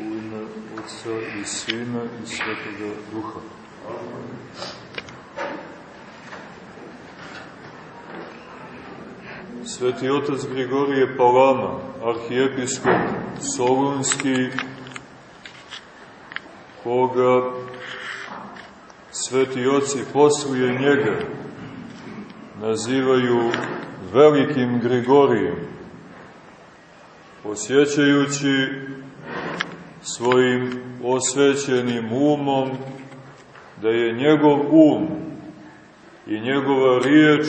U ime Otca i Sina i Svetoga Duha. Sveti otac Grigorije Palama, arhijepiskop Solunski, koga sveti oci poslije njega nazivaju velikim Grigorijem, osjećajući svojim osvećenim umom da je njegov um i njegova riječ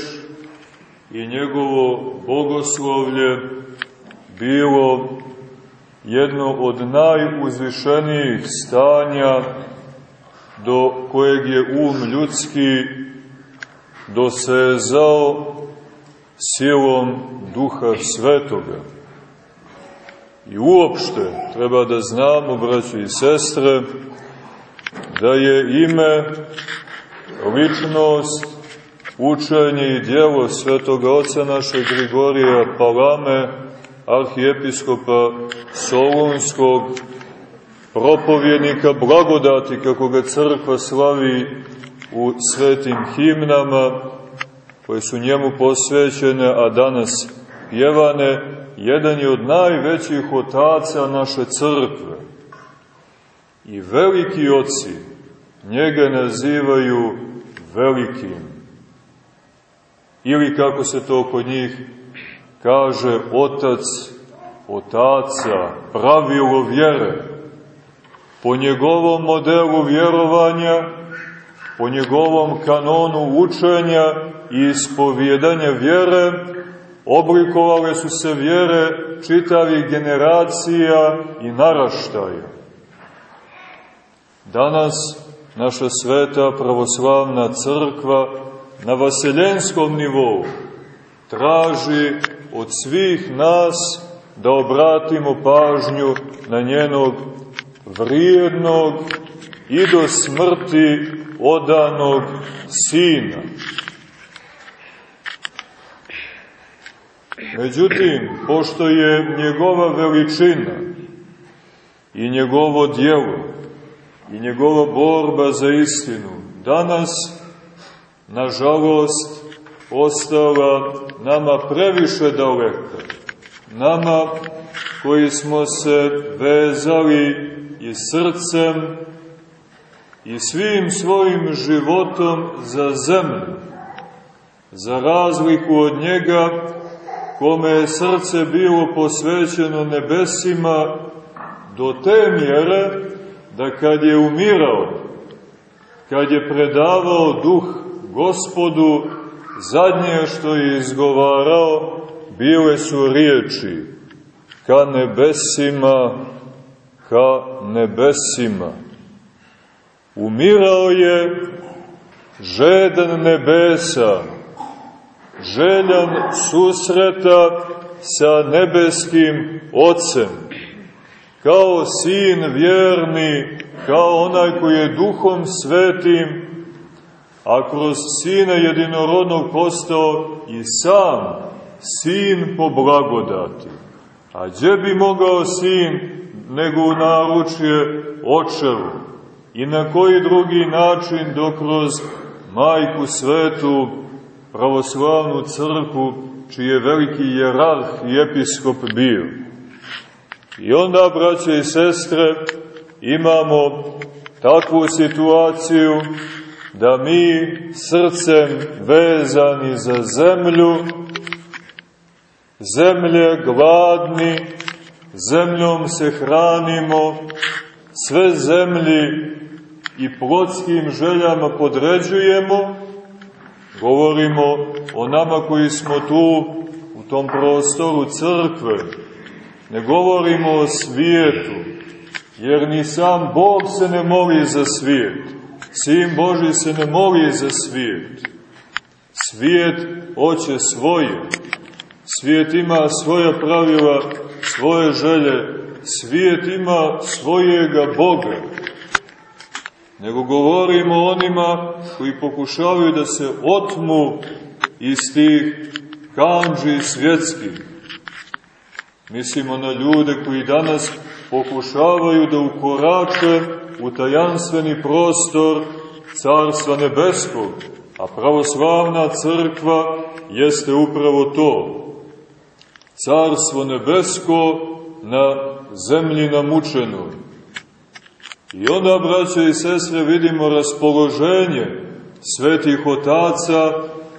i njegovo bogoslovlje bilo jedno od najuzvišenijih stanja do kojeg je um ljudski dosezao silom duha svetoga. I uopšte treba da znamo, braći i sestre, da je ime, ličnost, učenje i dijelo svetoga oca našeg Grigorija Palame, arhijepiskopa Solunskog, propovjednika blagodati, kako ga crkva slavi u svetim himnama, koje su njemu posvećene, a danas pjevane, jedan je od najvećih otaca naše crkve. I veliki oci njega nazivaju velikim. Ili kako se to kod njih kaže, otac otaca, pravilo vjere. Po njegovom modelu vjerovanja, po njegovom kanonu učenja i ispovjedanja vjere, oblikovale su se vjere čitavih generacija i naraštaja. Danas naša sveta pravoslavna crkva na vaseljenskom nivou traži od svih nas da obratimo pažnju na njenog vrijednog i do smrti odanog sina. Međutim, pošto je njegova veličina i njegovo dijelo i njegova borba za istinu danas, nažalost, ostala nama previše daleka. Nama koji smo se vezali i srcem i svim svojim životom za zemlju, za razliku od njega kome je srce bilo posvećeno nebesima do te mjere da kad je umirao, kad je predavao duh gospodu, zadnje što je izgovarao bile su riječi ka nebesima, ka nebesima. Umirao je žedan nebesa, željan susreta sa nebeskim Otcem, kao sin vjerni, kao onaj koji je duhom svetim, a kroz sina jedinorodnog postao i sam sin po blagodati. A gdje bi mogao sin nego u naručje očevu? I na koji drugi način do kroz majku svetu, pravoslavnu crku, čiji je veliki jerarh i episkop bio. I onda, braće i sestre, imamo takvu situaciju da mi srcem vezani za zemlju, zemlje gladni, zemljom se hranimo, sve zemlji i plotskim željama podređujemo, govorimo o nama koji smo tu u tom prostoru crkve, ne govorimo o svijetu, jer ni sam Bog se ne moli za svijet, Sin Boži se ne moli za svijet, svijet hoće svoje, svijet ima svoja pravila, svoje želje, svijet ima svojega Boga, nego govorimo onima koji pokušavaju da se otmu iz tih kanđi svjetskih. Mislimo na ljude koji danas pokušavaju da ukorače u tajanstveni prostor Carstva Nebeskog, a pravoslavna crkva jeste upravo to. Carstvo Nebesko na zemlji namučenoj. I onda, braće i sestre, vidimo raspoloženje svetih otaca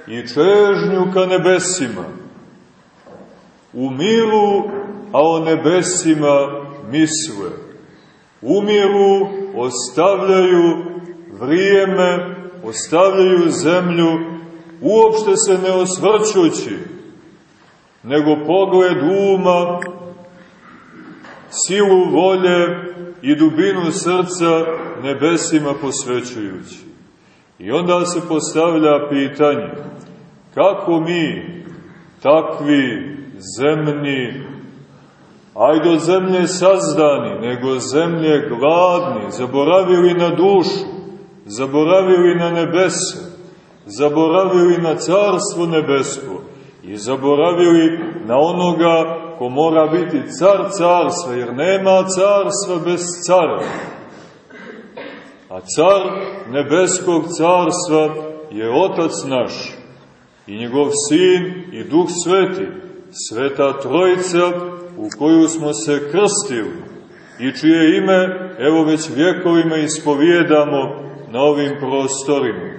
i čežnju ka nebesima. U miru, a o nebesima misle. Umiru, ostavljaju vrijeme, ostavljaju zemlju, uopšte se ne osvrćući, nego pogled uma, silu volje i dubinu srca nebesima posvećujući. I onda se postavlja pitanje, kako mi, takvi zemni, ajde zemlje sazdani, nego zemlje gladni, zaboravili na dušu, zaboravili na nebese, zaboravili na carstvo nebesko i zaboravili na onoga ko mora biti car carstva, jer nema carstva bez cara. A car nebeskog carstva je Otac naš i njegov Sin i Duh Sveti, Sveta Trojica u koju smo se krstili i čije ime, evo već vjekovima ispovjedamo na ovim prostorima,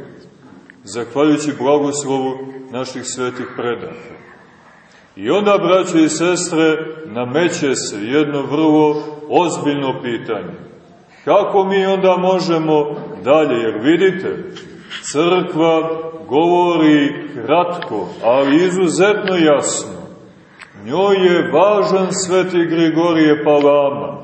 zahvaljujući blagoslovu naših svetih predaha. I onda, braće i sestre, nameće se jedno vrlo ozbiljno pitanje. Kako mi onda možemo dalje? Jer vidite, crkva govori kratko, ali izuzetno jasno. Njoj je važan sveti Grigorije Palama.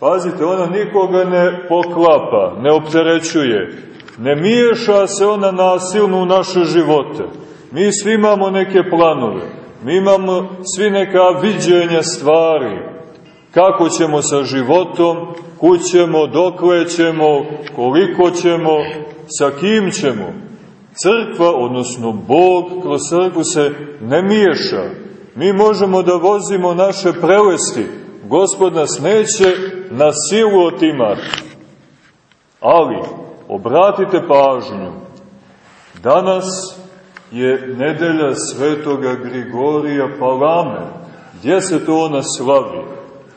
Pazite, ona nikoga ne poklapa, ne opterećuje, ne miješa se ona nasilno u naše živote. Mi svi imamo neke planove, mi imamo svi neka viđenja stvari, kako ćemo sa životom, kućemo, dokle ćemo, koliko ćemo, sa kim ćemo. Crkva, odnosno Bog, kroz crkvu se ne miješa. Mi možemo da vozimo naše prelesti, Gospod nas neće na silu otimati. Ali, obratite pažnju, danas je nedelja svetoga Grigorija Palame. Gdje se to ona slavi?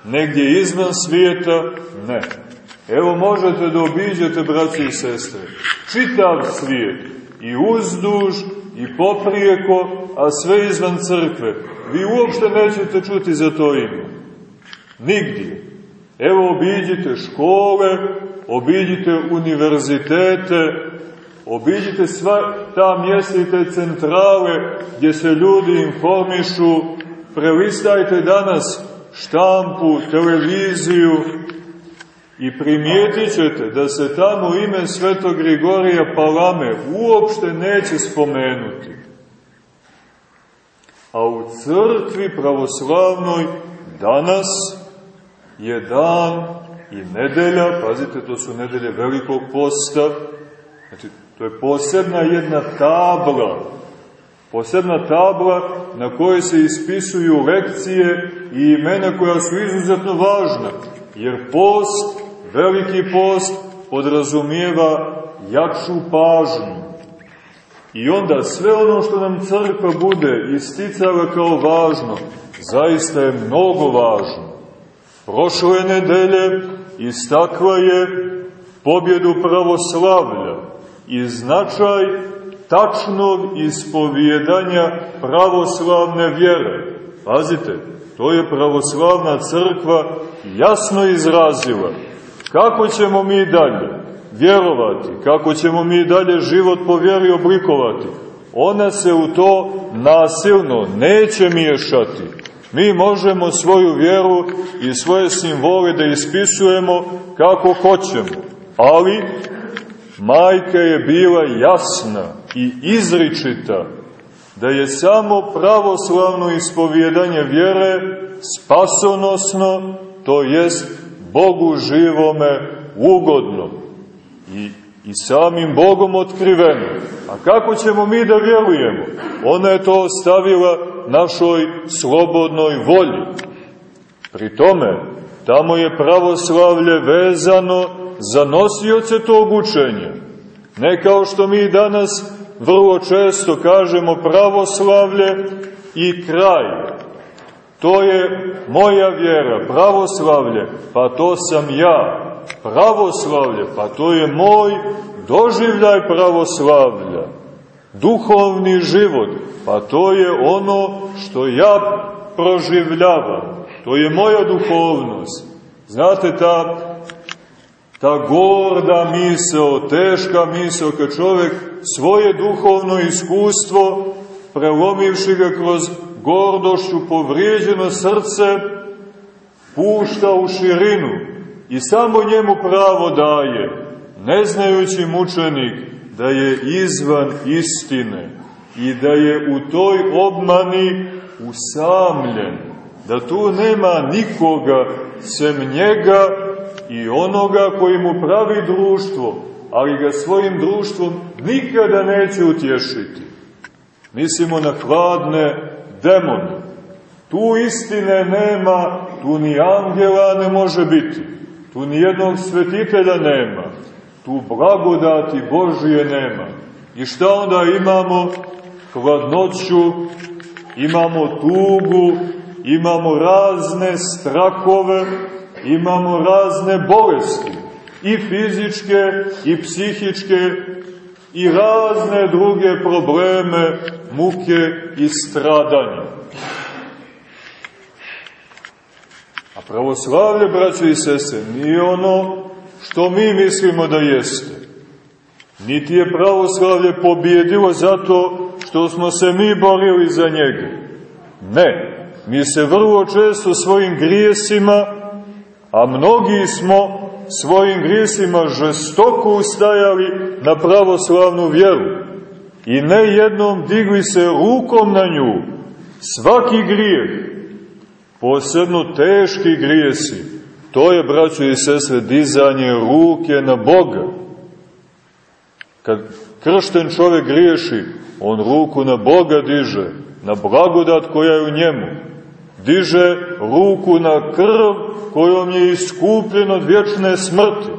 Negdje izvan svijeta? Ne. Evo možete da obiđete, braći i sestre, čitav svijet, i uzduž, i poprijeko, a sve izvan crkve. Vi uopšte nećete čuti za to ime. Nigdje. Evo obiđite škole, obiđite univerzitete, obiđite sva ta mjesta i te centrale gdje se ljudi informišu, prelistajte danas štampu, televiziju i primijetit ćete da se tamo ime Svetog Grigorija Palame uopšte neće spomenuti. A u crkvi pravoslavnoj danas je dan i nedelja, pazite, to su nedelje velikog posta, znači, to je posebna jedna tabla, posebna tabla na kojoj se ispisuju lekcije i imena koja su izuzetno važna, jer post, veliki post, podrazumijeva jaču pažnju. I onda sve ono što nam crkva bude isticala kao važno, zaista je mnogo važno. Prošle nedelje istakla je pobjedu pravoslavlja i značaj tačnog ispovjedanja pravoslavne vjere. Pazite, to je pravoslavna crkva jasno izrazila. Kako ćemo mi dalje vjerovati, kako ćemo mi dalje život po vjeri oblikovati? Ona se u to nasilno neće miješati Mi možemo svoju vjeru i svoje simbole da ispisujemo kako hoćemo, ali majka je bila jasna i izričita da je samo pravoslavno ispovjedanje vjere spasonosno, to jest Bogu živome ugodno i, i samim Bogom otkriveno. A kako ćemo mi da vjerujemo? Ona je to ostavila našoj slobodnoj volji. Pri tome, tamo je pravoslavlje vezano za nosioce tog učenja. Ne kao što mi danas vrlo često kažemo pravoslavlje i kraj. To je moja vjera, pravoslavlje, pa to sam ja. Pravoslavlje, pa to je moj doživljaj pravoslavlja. Duhovni život, pa to je ono što ja proživljavam. To je moja duhovnost. Znate, ta, ta gorda misao, teška misao, kad čovek svoje duhovno iskustvo, prelomivši ga kroz gordošću povrijeđeno srce, pušta u širinu i samo njemu pravo daje, ne znajući mučenik da je izvan istine i da je u toj obmani usamljen, da tu nema nikoga sem njega i onoga koji mu pravi društvo, ali ga svojim društvom nikada neće utješiti. Mislimo na hladne demone. Tu istine nema, tu ni angela ne može biti, tu ni jednog svetitelja nema, tu blagodati Božije nema. I šta onda imamo? Hladnoću, imamo tugu, imamo razne strahove, imamo razne bolesti, i fizičke, i psihičke, i razne druge probleme, muke i stradanja. A pravoslavlje, braćo i sese, nije ono što mi mislimo da jeste. Niti je pravoslavlje pobjedilo zato što smo se mi borili za njega. Ne, mi se vrlo često svojim grijesima, a mnogi smo svojim grijesima žestoko ustajali na pravoslavnu vjeru i ne jednom digli se rukom na nju. Svaki grijeh, posebno teški grijesi, to je, braćo i sestre, dizanje ruke na Boga. Kad kršten čovek griješi, on ruku na Boga diže, na blagodat koja je u njemu. Diže ruku na krv kojom je iskupljen od vječne smrti.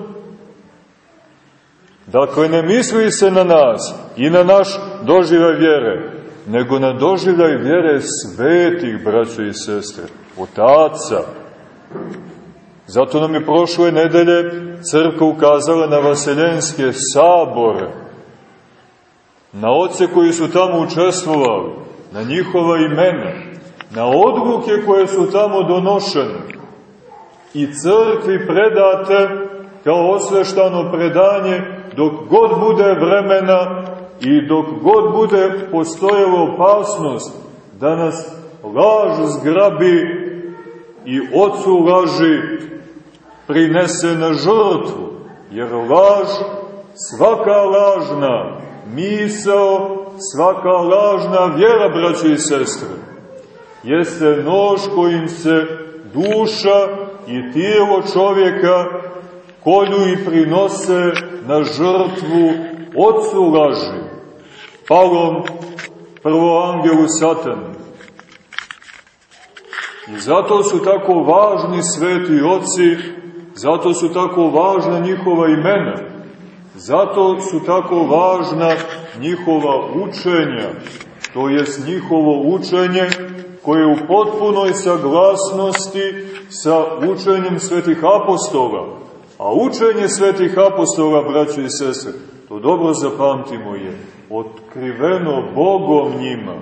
Dakle, ne misli se na nas i na naš doživljaj vjere, nego na doživljaj vjere svetih, braćo i sestre, otaca. Zato nam je prošle nedelje crkva ukazala na vaseljenske sabore, na oce koji su tamo učestvovali, na njihova imena, na odluke koje su tamo donošene i crkvi predate kao osveštano predanje dok god bude vremena i dok god bude postojala opasnost da nas laž zgrabi i ocu laži prinese na žrtvu, jer laž, svaka lažna misao, svaka lažna vjera, braći i sestre, jeste nož kojim se duša i tijelo čovjeka kolju i prinose na žrtvu ocu laži, palom prvo angelu satanu. I zato su tako važni sveti oci, zato su tako važna njihova imena, zato su tako važna njihova učenja, to jest njihovo učenje koje je u potpunoj saglasnosti sa učenjem svetih apostola, A učenje svetih apostola, braćo i sese, to dobro zapamtimo je, otkriveno Bogom njima.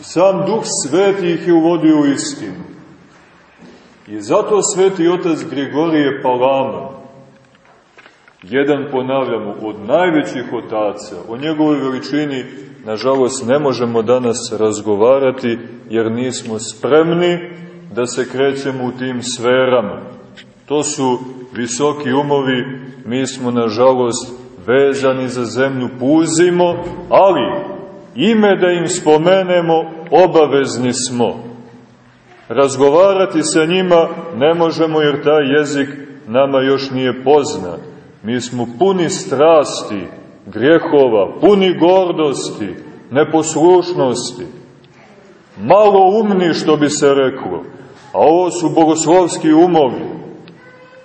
Sam Duh Sveti ih je uvodio u istinu. I zato sveti otac Grigorije Palama, jedan ponavljamo od najvećih otaca, o njegovoj veličini, nažalost, ne možemo danas razgovarati, jer nismo spremni da se krećemo u tim sferama. To su visoki umovi, mi smo nažalost vezani za zemlju, puzimo, ali ime da im spomenemo obavezni smo. Razgovarati sa njima ne možemo jer taj jezik nama još nije poznat. Mi smo puni strasti, grehova, puni gordosti, neposlušnosti, malo umni što bi se reklo, A ovo su bogoslovski umovi.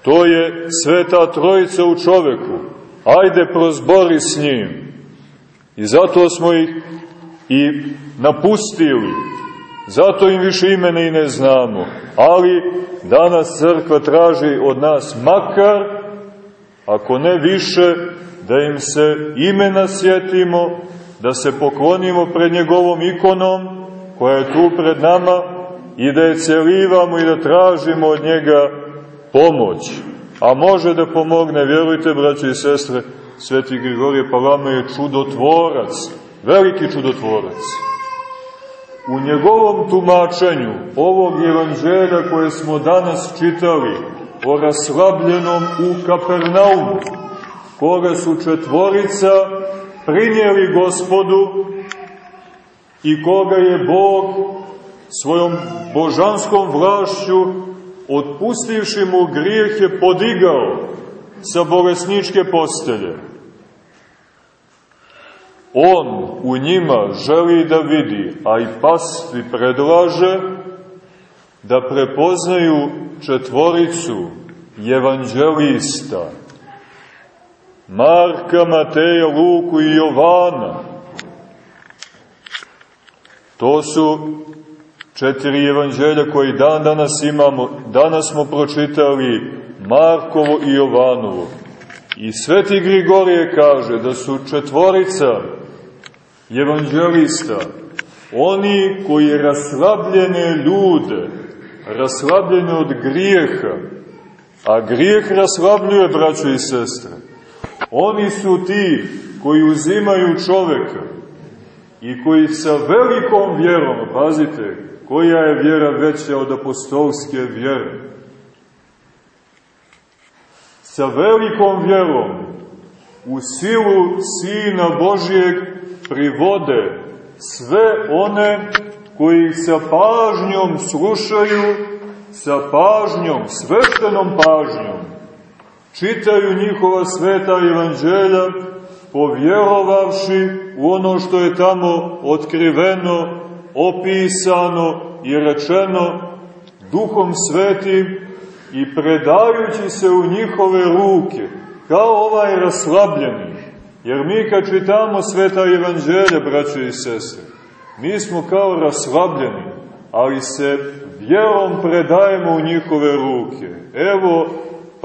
To je sveta trojica u čoveku. Ajde prozbori s njim. I zato smo ih i napustili. Zato im više imena i ne znamo. Ali danas crkva traži od nas makar, ako ne više, da im se imena sjetimo, da se poklonimo pred njegovom ikonom, koja je tu pred nama, i da je celivamo i da tražimo od njega pomoć. A može da pomogne, vjerujte, braće i sestre, Sveti Grigorije Palama je čudotvorac, veliki čudotvorac. U njegovom tumačenju ovog evanđelja koje smo danas čitali o raslabljenom u Kapernaumu, koga su četvorica prinijeli gospodu i koga je Bog svojom božanskom vlašću otpustivši mu grijeh je podigao sa bolesničke postelje. On u njima želi da vidi, a i pastvi predlaže, da prepoznaju četvoricu evanđelista, Marka, Mateja, Luku i Jovana. To su četiri evanđelja koji dan danas imamo. Danas smo pročitali Markovo i Jovanovo. I sveti Grigorije kaže da su četvorica evanđelista oni koji raslabljene ljude, raslabljene od grijeha, a grijeh raslabljuje, braćo i sestre, oni su ti koji uzimaju čoveka i koji sa velikom vjerom, pazite, koja je vjera veća od apostolske vjere, sa velikom vjerom u silu Sina Božijeg privode sve one koji sa pažnjom slušaju, sa pažnjom, sveštenom pažnjom, čitaju njihova sveta evanđelja, povjerovavši u ono što je tamo otkriveno, opisano i rečeno duhom svetim i predajući se u njihove ruke, kao ovaj raslabljeni. Jer mi kad čitamo sveta evanđelja, braće i sese, mi smo kao raslabljeni, ali se vjerom predajemo u njihove ruke. Evo,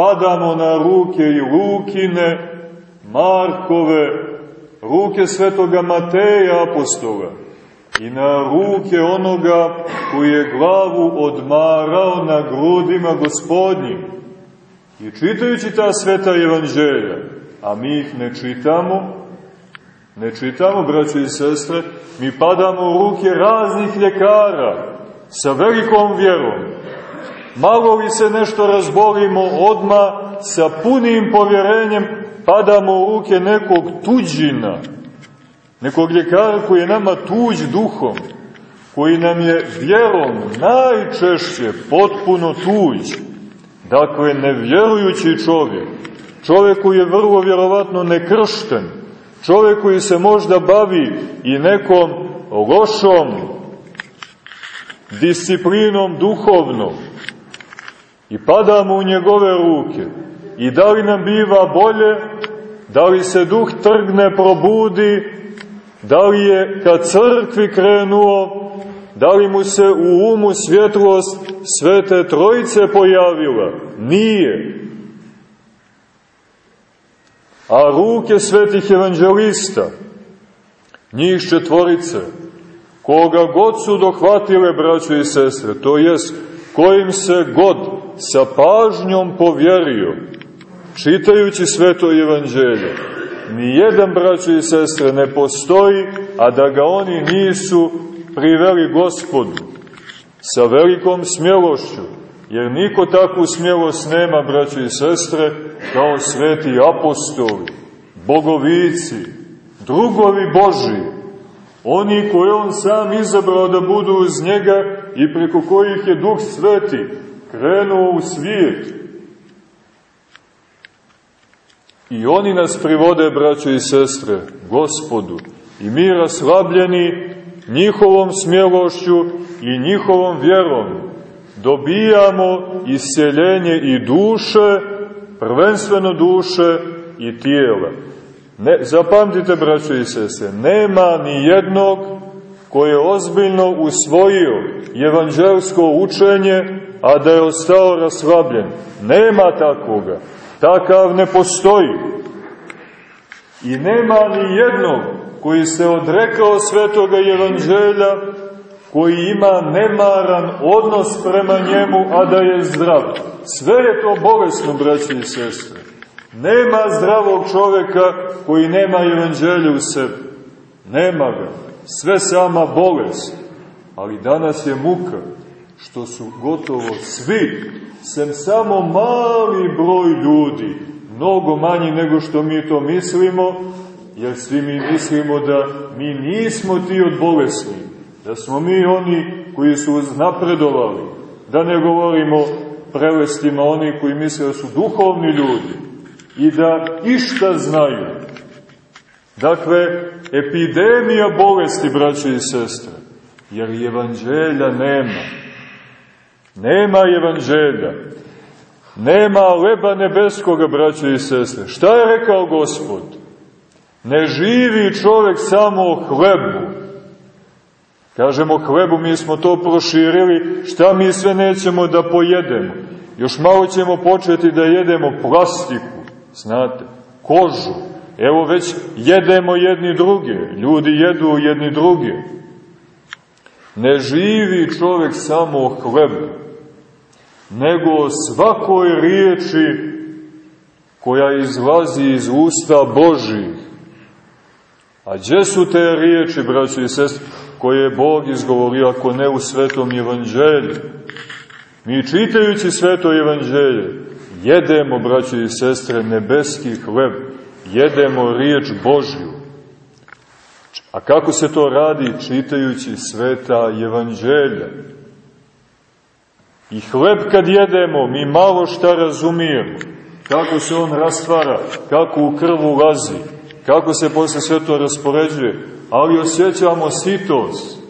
padamo na ruke i Lukine, Markove, ruke svetoga Mateja apostola i na ruke onoga koji je glavu odmarao na grudima gospodnjim. I čitajući ta sveta evanđelja, a mi ih ne čitamo, ne čitamo, braće i sestre, mi padamo u ruke raznih ljekara sa velikom vjerom. Malo li se nešto razbolimo odma sa punim povjerenjem padamo u ruke nekog tuđina, nekog ljekara koji je nama tuđ duhom, koji nam je vjerom najčešće potpuno tuđ, dakle nevjerujući čovjek, čovjek koji je vrlo vjerovatno nekršten, čovjek koji se možda bavi i nekom lošom disciplinom duhovnom i padamo u njegove ruke i da li nam biva bolje, da li se duh trgne, probudi, da li je ka crkvi krenuo, da li mu se u umu svjetlost svete trojice pojavila? Nije. A ruke svetih evanđelista, njih četvorice, koga god su dohvatile, braćo i sestre, to jest kojim se god sa pažnjom povjerio, čitajući sveto evanđelje, nijedan braćo i sestre ne postoji, a da ga oni nisu priveli gospodu sa velikom smjelošću, jer niko takvu smjelost nema, braćo i sestre, kao sveti apostoli, bogovici, drugovi Boži, oni koje on sam izabrao da budu uz njega i preko kojih je Duh Sveti krenuo u svijet, I oni nas privode, braćo i sestre, gospodu. I mi raslabljeni njihovom smjelošću i njihovom vjerom, dobijamo isceljenje i duše, prvenstveno duše i tijela. Ne, zapamtite, braćo i sese, nema ni jednog koji je ozbiljno usvojio evanđelsko učenje, a da je ostao raslabljen. Nema takvoga. Takav ne postoji. I nema ni jednog koji se odrekao svetoga evanđelja, koji ima nemaran odnos prema njemu, a da je zdrav. Sve je to bolesno, braći i sestre. Nema zdravog čoveka koji nema evanđelja u sebi. Nema ga. Sve sama bolest. Ali danas je muka što su gotovo svi, sem samo mali broj ljudi, mnogo manji nego što mi to mislimo, jer svi mi mislimo da mi nismo ti od bolesni, da smo mi oni koji su napredovali, da ne govorimo prelestima oni koji misle da su duhovni ljudi i da išta znaju. Dakle, epidemija bolesti, braće i sestre, jer evanđelja nema. Nema evanđelja. Nema leba nebeskoga, braće i sestre. Šta je rekao gospod? Ne živi čovek samo o hlebu. Kažemo hlebu, mi smo to proširili, šta mi sve nećemo da pojedemo? Još malo ćemo početi da jedemo plastiku, znate, kožu. Evo već jedemo jedni druge, ljudi jedu jedni druge. Ne živi čovek samo o hlebu, nego o svakoj riječi koja izlazi iz usta Božih. A gdje su te riječi, braći i sestri, koje je Bog izgovorio, ako ne u svetom evanđelju? Mi čitajući sveto evanđelje, jedemo, braći i sestre, nebeski hleb, jedemo riječ Božju. A kako se to radi čitajući sveta evanđelja? I hleb kad jedemo, mi malo šta razumijemo. Kako se on rastvara, kako u krvu ulazi, kako se posle sve to raspoređuje. Ali osjećamo sitost.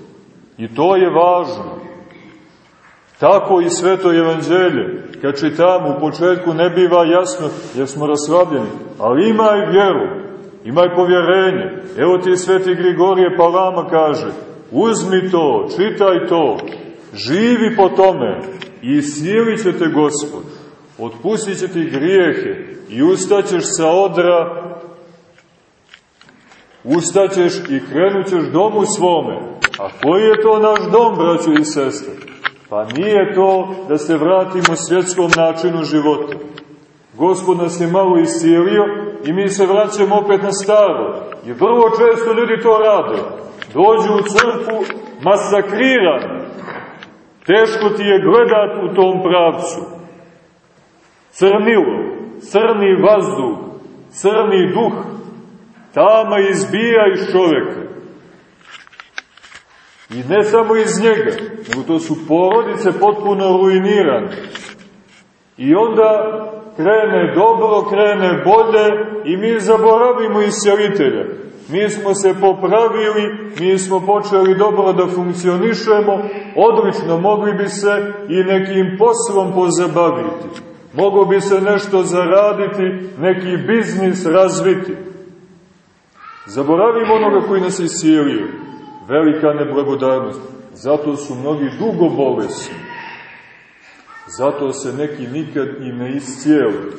I to je važno. Tako i sveto evanđelje. Kad čitamo, u početku ne biva jasno jer smo raslabljeni. Ali imaj vjeru, imaj povjerenje. Evo ti sveti Grigorije Palama kaže, uzmi to, čitaj to, živi po tome i isilit će te gospod. Otpustit će ti grijehe i ustaćeš sa odra, ustaćeš i krenućeš domu svome. A koji je to naš dom, braćo i sestre? Pa nije to da se vratimo svjetskom načinu života. Gospod nas je malo isilio i mi se vraćamo opet na staro. I vrlo često ljudi to rade. Dođu u crkvu masakrirani. Teško ti je gledat u tom pravcu. Crnilo, crni vazduh, crni duh, tama izbija iz čoveka. I ne samo iz njega, nego to su porodice potpuno ruinirane. I onda krene dobro, krene bolje i mi zaboravimo iscelitelja. Mi smo se popravili, mi smo počeli dobro da funkcionišemo, odlično, mogli bi se i nekim poslom pozabaviti. Mogo bi se nešto zaraditi, neki biznis razviti. Zaboravimo onoga koji nas isijelio. Velika neblagodarnost. Zato su mnogi dugo bolesni. Zato se neki nikad i ne iscijeli.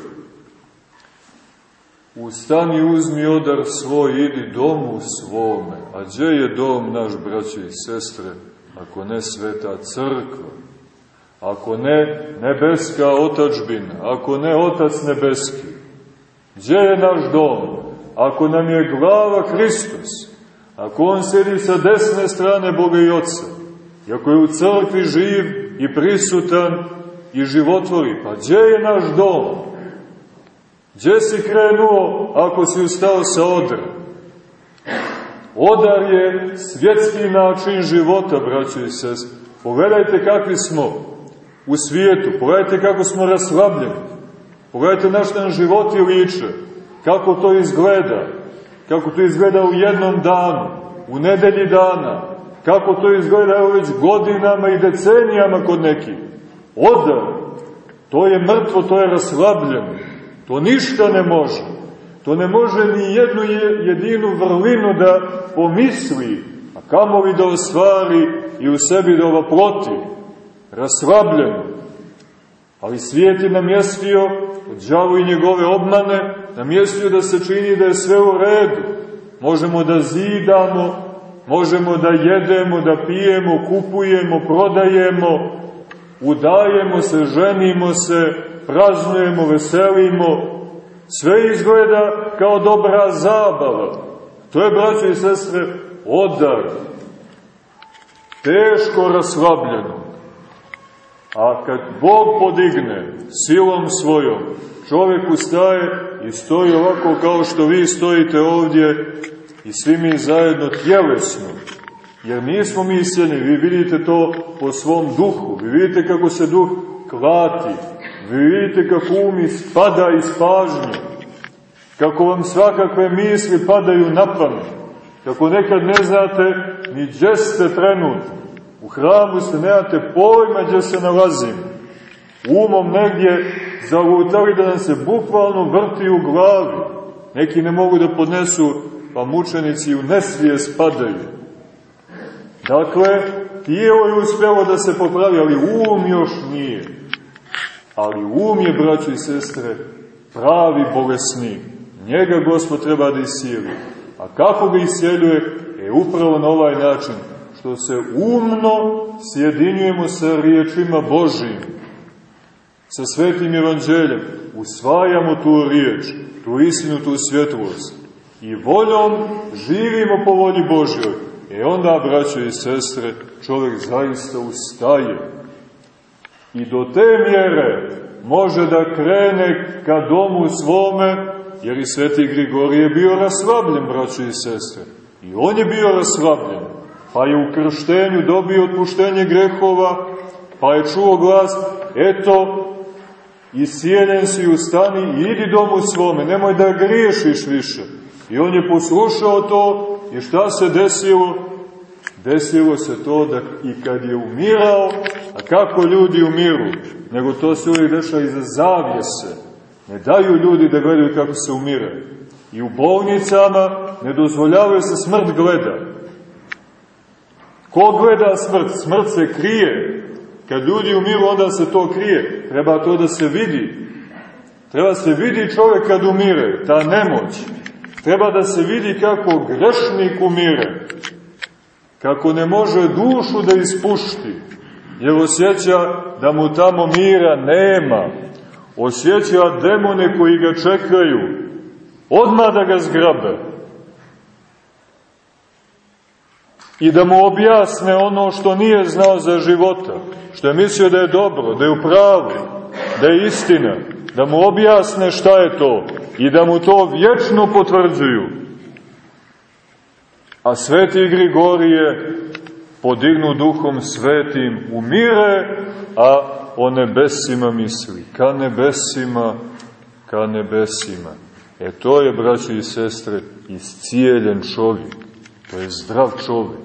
Ustani, uzmi odar svoj, idi domu svome. A gdje je dom naš, braće i sestre, ako ne sveta crkva? Ako ne nebeska otačbina, ako ne otac nebeski? Gdje je naš dom? Ako nam je glava Hristos, ako on sedi sa desne strane Boga i Otca, i ako je u crkvi živ i prisutan i životvori, pa gdje je naš dom? Gdje si krenuo ako si ustao sa odra? Odar je svjetski način života, braćo i sest. Pogledajte kakvi smo u svijetu, pogledajte kako smo raslabljeni, pogledajte naš nam život liče, kako to izgleda, kako to izgleda u jednom danu, u nedelji dana, kako to izgleda evo već godinama i decenijama kod nekih. Odar. To je mrtvo, to je raslabljeno. To ništa ne može. To ne može ni jednu jedinu vrlinu da pomisli, a kamovi da ostvari i u sebi da ovaploti. Raslabljeno. Ali svijet je namjestio, od i njegove obmane, namjestio da se čini da je sve u redu. Možemo da zidamo, možemo da jedemo, da pijemo, kupujemo, prodajemo, udajemo se, ženimo se, praznujemo, veselimo, sve izgleda kao dobra zabava. To je, braćo i sestre, odar, teško raslabljeno. A kad Bog podigne silom svojom, čovjek ustaje i stoji ovako kao što vi stojite ovdje i svi mi zajedno tjelesno. Jer nismo mi isljeni, vi vidite to po svom duhu, vi vidite kako se duh klati, vidite kako um spada iz pažnje, kako vam svakakve misli padaju na pamet, kako nekad ne znate ni gdje ste trenutno. U hramu ste, nemate pojma gdje se nalazim. Umom negdje zalutali da nam se bukvalno vrti u glavi. Neki ne mogu da podnesu, pa mučenici u nesvije spadaju. Dakle, tijelo je uspjelo da se popravi, ali um još nije. Ali um je, braći i sestre, pravi bolesnik. Njega Gospod treba da isijeli. A kako ga isjeljuje? E upravo na ovaj način, što se umno sjedinjujemo sa riječima Božijim, sa svetim evanđeljem, usvajamo tu riječ, tu istinu, tu svjetlost i voljom živimo po volji Božjoj. E onda, braćo i sestre, čovjek zaista ustaje i do te mjere može da krene ka domu svome, jer i sveti Grigorije je bio raslabljen, braćo i sestre. I on je bio raslabljen, pa je u krštenju dobio otpuštenje grehova, pa je čuo glas, eto, i sjeljen si ustani i idi domu svome, nemoj da griješiš više. I on je poslušao to i šta se desilo? Desilo se to da i kad je umirao, kako ljudi umiru, nego to se uvijek dešava iza zavijese. Ne daju ljudi da gledaju kako se umire. I u bolnicama ne dozvoljavaju se smrt gleda. Ko gleda smrt? Smrt se krije. Kad ljudi umiru, onda se to krije. Treba to da se vidi. Treba se vidi čovjek kad umire, ta nemoć. Treba da se vidi kako grešnik umire. Kako ne može dušu da ispušti. Jer osjeća da mu tamo mira nema. Osjeća demone koji ga čekaju. Odmah da ga zgrabe. I da mu objasne ono što nije znao za života što je mislio da je dobro, da je u pravu, da je istina, da mu objasne šta je to i da mu to vječno potvrđuju. A sveti Grigorije podignu duhom svetim umire, a o nebesima misli, ka nebesima, ka nebesima. E to je, braći i sestre, iscijeljen čovjek, to je zdrav čovjek,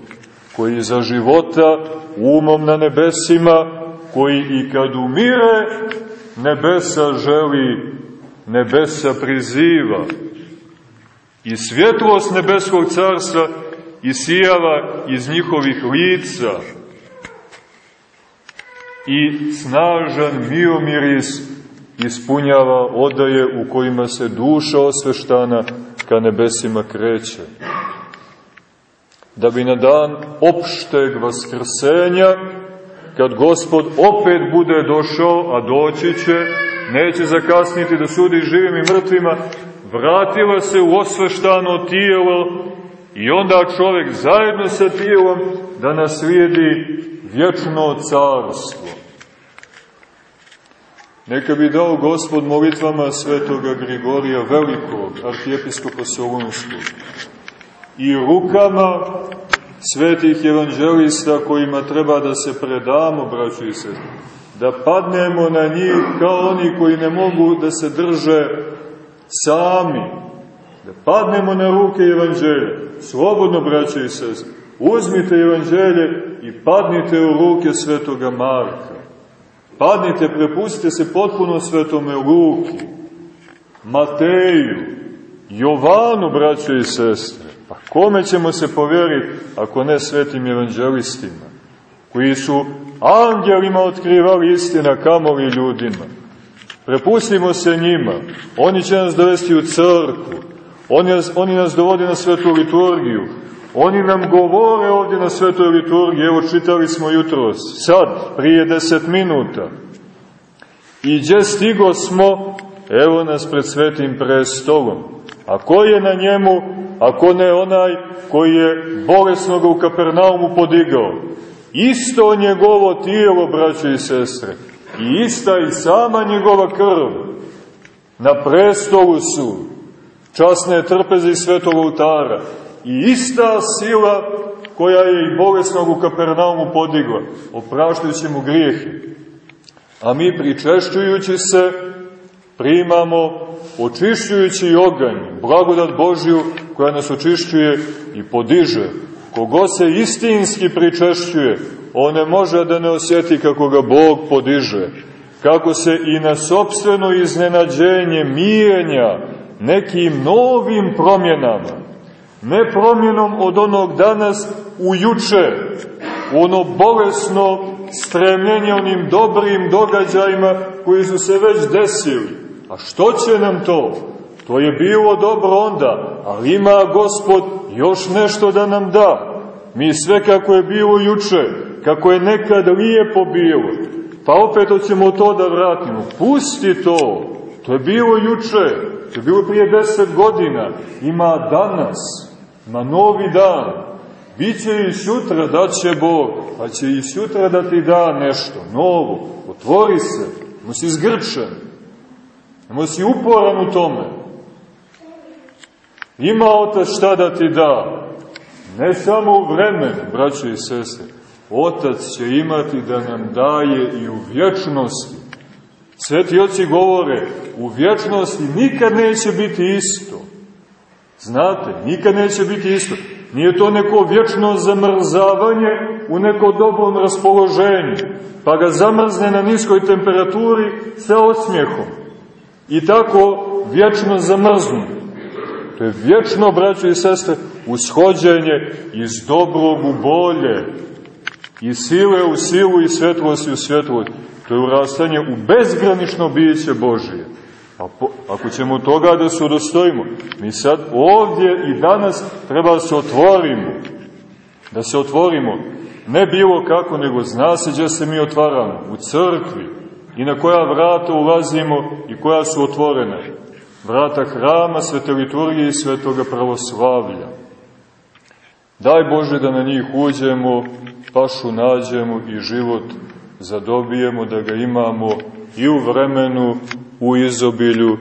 koji za života umom na nebesima, koji i kad umire, nebesa želi, nebesa priziva. I svjetlost nebeskog carstva isijava iz njihovih lica. I snažan miomiris ispunjava odaje u kojima se duša osveštana ka nebesima kreće. Da bi na dan opšteg vaskrsenja, kad gospod opet bude došao, a doći će, neće zakasniti da sudi živim i mrtvima, vratila se u osveštano tijelo i onda čovjek zajedno sa tijelom da naslijedi vječno carstvo. Neka bi dao gospod molitvama svetoga Grigorija Velikog, arhijepiskopa Solunskog, i rukama svetih evanđelista kojima treba da se predamo, braćo i se, da padnemo na njih kao oni koji ne mogu da se drže sami, da padnemo na ruke evanđelja. Slobodno, braćo i se, uzmite evanđelje i padnite u ruke svetoga Marka. Padnite, prepustite se potpuno svetome Luki, Mateju, Jovanu, braćo i sestre. Pa kome ćemo se povjeriti ako ne svetim evanđelistima, koji su angelima otkrivali istina kamoli ljudima. Prepustimo se njima, oni će nas dovesti u crkvu, oni nas, oni nas dovode na svetu liturgiju, oni nam govore ovdje na svetoj liturgiji, evo čitali smo jutros, sad, prije deset minuta. I gdje stigo smo, evo nas pred svetim prestolom. A ko je na njemu, ako ne onaj koji je bolesnog u Kapernaumu podigao? Isto njegovo tijelo, braćo i sestre, i ista i sama njegova krv. Na prestolu su časne trpeze iz svetog oltara i ista sila koja je i bolesnog u Kapernaumu podigla, opraštajući mu grijehe. A mi pričešćujući se primamo očišćujući oganj, blagodat Božju koja nas očišćuje i podiže. Kogo se istinski pričešćuje, on ne može da ne osjeti kako ga Bog podiže, kako se i na sobstveno iznenađenje mijenja nekim novim promjenama, ne promjenom od onog danas u juče, u ono bolesno stremljenje onim dobrim događajima koji su se već desili. A što će nam to? To je bilo dobro onda, ali ima Gospod još nešto da nam da. Mi sve kako je bilo juče, kako je nekad lijepo bilo, pa opet hoćemo to da vratimo. Pusti to, to je bilo juče, to je bilo prije deset godina, ima danas, ima novi dan, Biće i sutra da će Bog, pa će i sutra da ti da nešto novo. Otvori se, nemo si zgrčen, nemo si uporan u tome. Ima Otac šta da ti da, ne samo u vremenu, braćo i sestre, Otac će imati da nam daje i u vječnosti. Sveti oci govore, u vječnosti nikad neće biti isto. Znate, nikad neće biti isto. Nije to neko vječno zamrzavanje u neko dobrom raspoloženju, pa ga zamrzne na niskoj temperaturi sa osmijehom. I tako vječno zamrznu. To je vječno, braćo i sestre, ushođenje iz dobrog u bolje, iz sile u silu i svetlosti u svetlost. To je urastanje u bezgranično biće Božije. A po, ako ćemo toga da se udostojimo, mi sad ovdje i danas treba da se otvorimo. Da se otvorimo. Ne bilo kako, nego zna se gdje se mi otvaramo. U crkvi. I na koja vrata ulazimo i koja su otvorene. Vrata hrama, svete liturgije i svetoga pravoslavlja. Daj Bože da na njih uđemo, pašu nađemo i život zadobijemo, da ga imamo i u vremenu, u izobilju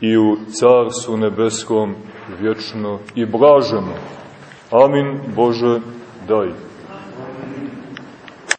i u Carstvu nebeskom vječno i blaženo. Amin Bože, daj.